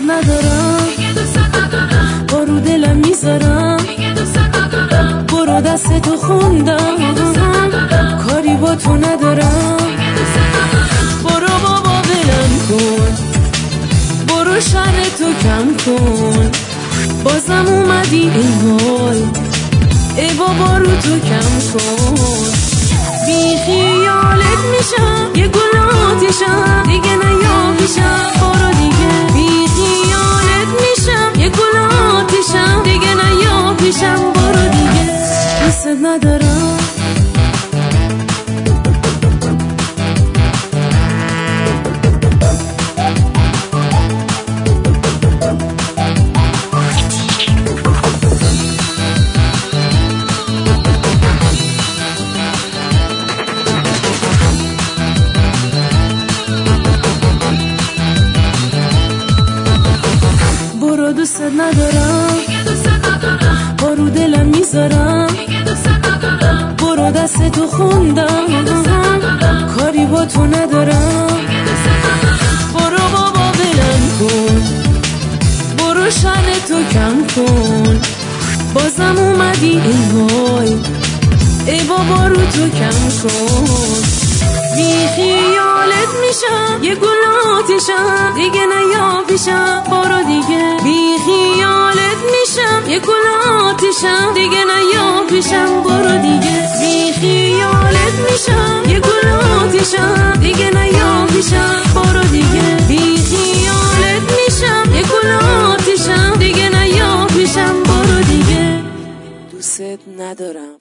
ندارم. برو دلم می‌ذارم. برو دست تو خوندم. کاری با تو ندارم. برو بابا بلم کن. برو شهر تو کم کن. بازم اومدی این حال ای بابا رو تو کم کن. بی خیالت میشم. یه گلاتشم دوست ندارم. برو دلم می‌ذارم. برو دست تو خوندم. کاری با تو ندارم. برو بابا بلم کن. برو شن تو کم کن. بازم اومدی ای وای. ای بابا رو تو کم کن. بی خیالت میشم. یه گل آتیشم دیگه نیا پیشم برو دیگه. بی آتیشم دیگه نیا پیشم برو دیگه. بی خیالت میشم یه گل آتیشم دیگه نیا پیشم برو دیگه. بی خیالت میشم یه گل آتیشم دیگه نیا پیشم برو دیگه. دوست ندارم.